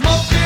Smoking.